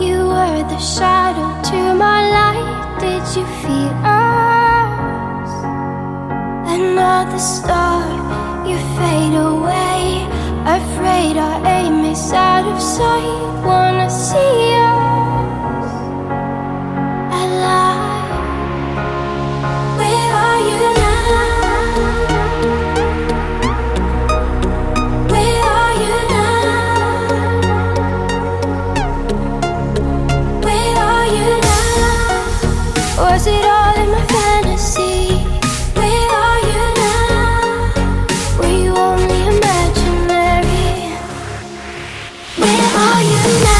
You were the shadow to my light. Did you feel us? Another star. you know.